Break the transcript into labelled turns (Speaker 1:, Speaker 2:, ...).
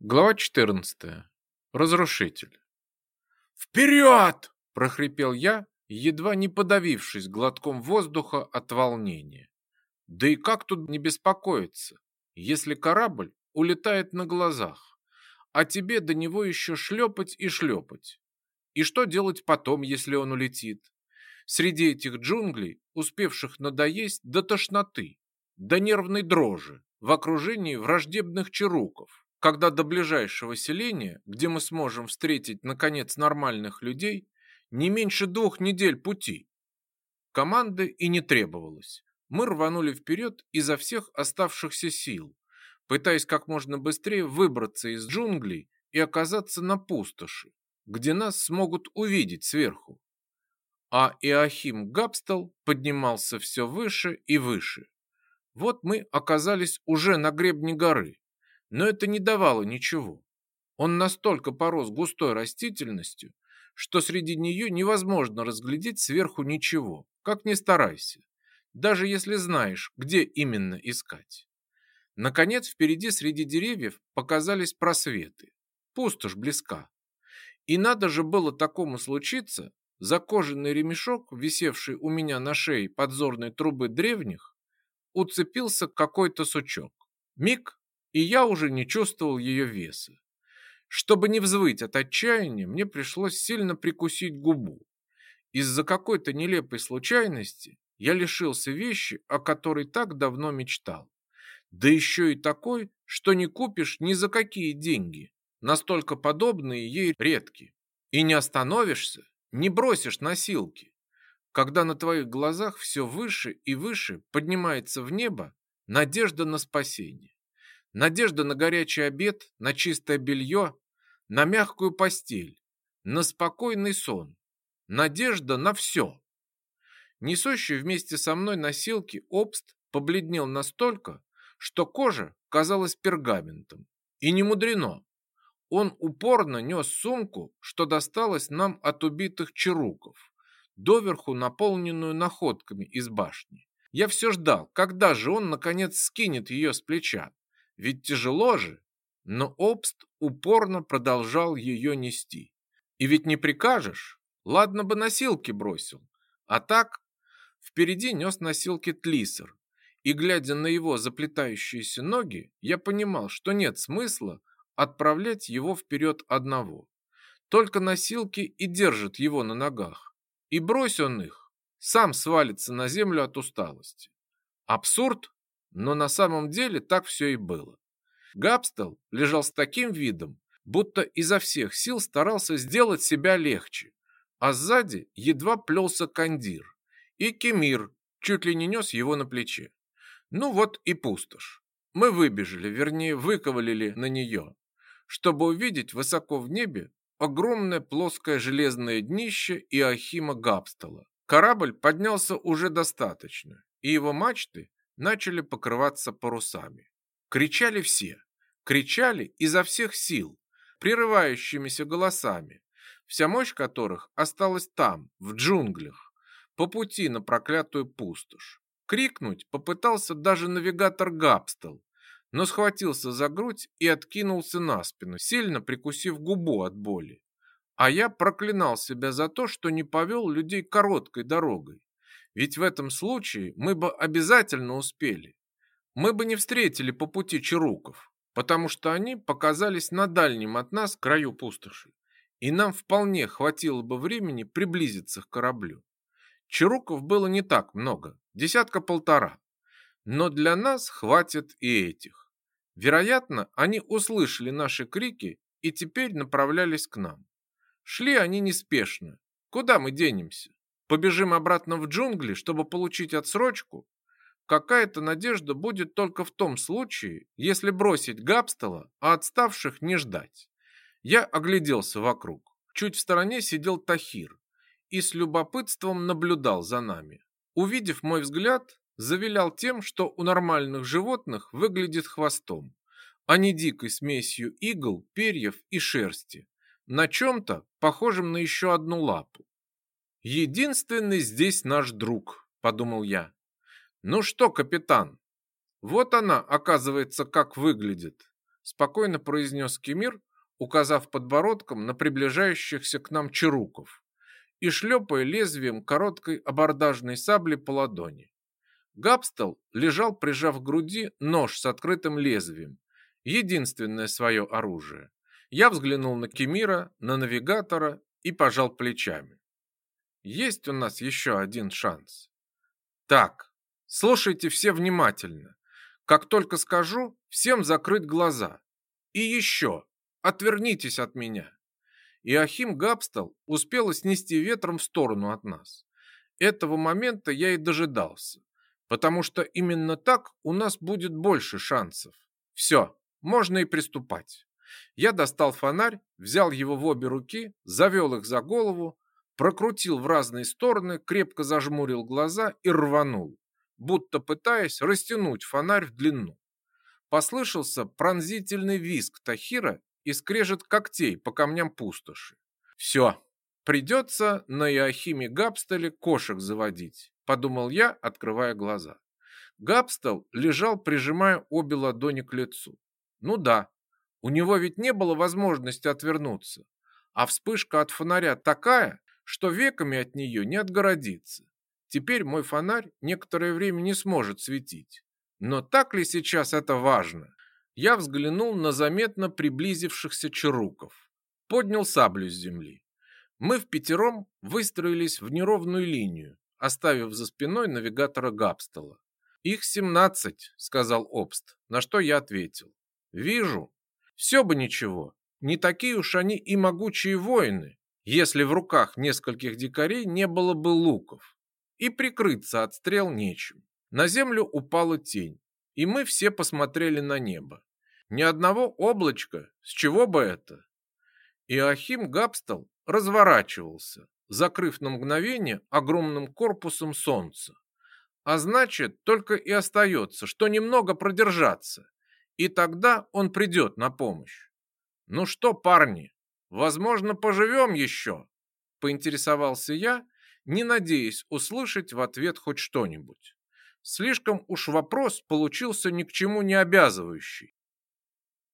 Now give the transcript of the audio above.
Speaker 1: Глава 14. Разрушитель.
Speaker 2: «Вперед!»
Speaker 1: – прохрипел я, едва не подавившись глотком воздуха от волнения. Да и как тут не беспокоиться, если корабль улетает на глазах, а тебе до него еще шлепать и шлепать? И что делать потом, если он улетит? Среди этих джунглей, успевших надоесть до тошноты, до нервной дрожи, в окружении враждебных чаруков, когда до ближайшего селения, где мы сможем встретить, наконец, нормальных людей, не меньше двух недель пути. Команды и не требовалось. Мы рванули вперед изо всех оставшихся сил, пытаясь как можно быстрее выбраться из джунглей и оказаться на пустоши, где нас смогут увидеть сверху. А Иохим Габстел поднимался все выше и выше. Вот мы оказались уже на гребне горы, но это не давало ничего. Он настолько порос густой растительностью, что среди нее невозможно разглядеть сверху ничего, как ни старайся, даже если знаешь, где именно искать. Наконец, впереди среди деревьев показались просветы. Пустошь близка. И надо же было такому случиться, за кожаный ремешок, висевший у меня на шее подзорной трубы древних, уцепился какой-то сучок. Миг, и я уже не чувствовал ее веса. Чтобы не взвыть от отчаяния, мне пришлось сильно прикусить губу. Из-за какой-то нелепой случайности я лишился вещи, о которой так давно мечтал. Да еще и такой, что не купишь ни за какие деньги. Настолько подобные ей редки. И не остановишься, не бросишь носилки. Когда на твоих глазах все выше и выше поднимается в небо надежда на спасение. Надежда на горячий обед, на чистое белье, на мягкую постель, на спокойный сон. Надежда на все. Несущий вместе со мной носилки обст побледнел настолько, что кожа казалась пергаментом. И не мудрено. Он упорно нес сумку, что досталось нам от убитых чаруков, доверху наполненную находками из башни. Я все ждал, когда же он, наконец, скинет ее с плеча. Ведь тяжело же, но Обст упорно продолжал ее нести. И ведь не прикажешь, ладно бы носилки бросил, а так впереди нес носилки Тлисер, и глядя на его заплетающиеся ноги, я понимал, что нет смысла отправлять его вперед одного. Только носилки и держат его на ногах, и брось он их, сам свалится на землю от усталости. Абсурд? Но на самом деле так все и было. Габстел лежал с таким видом, будто изо всех сил старался сделать себя легче, а сзади едва плелся кандир, и Кемир чуть ли не нес его на плече. Ну вот и пустошь. Мы выбежали, вернее, выковалили на нее, чтобы увидеть высоко в небе огромное плоское железное днище Иохима Габстела. Корабль поднялся уже достаточно, и его мачты начали покрываться парусами. Кричали все, кричали изо всех сил, прерывающимися голосами, вся мощь которых осталась там, в джунглях, по пути на проклятую пустошь. Крикнуть попытался даже навигатор Габстел, но схватился за грудь и откинулся на спину, сильно прикусив губу от боли. А я проклинал себя за то, что не повел людей короткой дорогой. Ведь в этом случае мы бы обязательно успели. Мы бы не встретили по пути чаруков, потому что они показались на дальнем от нас краю пустоши, и нам вполне хватило бы времени приблизиться к кораблю. Чаруков было не так много, десятка-полтора, но для нас хватит и этих. Вероятно, они услышали наши крики и теперь направлялись к нам. Шли они неспешно. Куда мы денемся? Побежим обратно в джунгли, чтобы получить отсрочку? Какая-то надежда будет только в том случае, если бросить Габстела, а отставших не ждать. Я огляделся вокруг. Чуть в стороне сидел Тахир и с любопытством наблюдал за нами. Увидев мой взгляд, завилял тем, что у нормальных животных выглядит хвостом, а не дикой смесью игл, перьев и шерсти, на чем-то похожем на еще одну лапу. Единственный здесь наш друг, подумал я. Ну что, капитан? Вот она, оказывается, как выглядит. спокойно произнес Кемир, указав подбородком на приближающихся к нам чаруков и шлепая лезвием короткой абордажной сабли по ладони. Габстел лежал, прижав к груди нож с открытым лезвием, единственное свое оружие. Я взглянул на Кемира, на навигатора и пожал плечами. Есть у нас еще один шанс. Так, слушайте все внимательно. Как только скажу, всем закрыть глаза. И еще, отвернитесь от меня. Иохим Габстел успела снести ветром в сторону от нас. Этого момента я и дожидался, потому что именно так у нас будет больше шансов. Все, можно и приступать. Я достал фонарь, взял его в обе руки, завел их за голову, прокрутил в разные стороны, крепко зажмурил глаза и рванул, будто пытаясь растянуть фонарь в длину. Послышался пронзительный визг Тахира и скрежет когтей по камням пустоши. Все, придется на Иохиме Габстеле кошек заводить, подумал я, открывая глаза. Габстел лежал, прижимая обе ладони к лицу. Ну да, у него ведь не было возможности отвернуться, а вспышка от фонаря такая, что веками от нее не отгородиться. Теперь мой фонарь некоторое время не сможет светить. Но так ли сейчас это важно? Я взглянул на заметно приблизившихся чаруков. Поднял саблю с земли. Мы в пятером выстроились в неровную линию, оставив за спиной навигатора Габстела. «Их семнадцать», — сказал Обст, на что я ответил. «Вижу. Все бы ничего. Не такие уж они и могучие воины, если в руках нескольких дикарей не было бы луков. И прикрыться от стрел нечем. На землю упала тень, и мы все посмотрели на небо. Ни одного облачка, с чего бы это? Иохим Габстал разворачивался, закрыв на мгновение огромным корпусом солнца. А значит, только и остается, что немного продержаться, и тогда он придет на помощь. Ну что, парни, возможно, поживем еще? Поинтересовался я, не надеясь услышать в ответ хоть что-нибудь. Слишком уж вопрос получился ни к чему не обязывающий.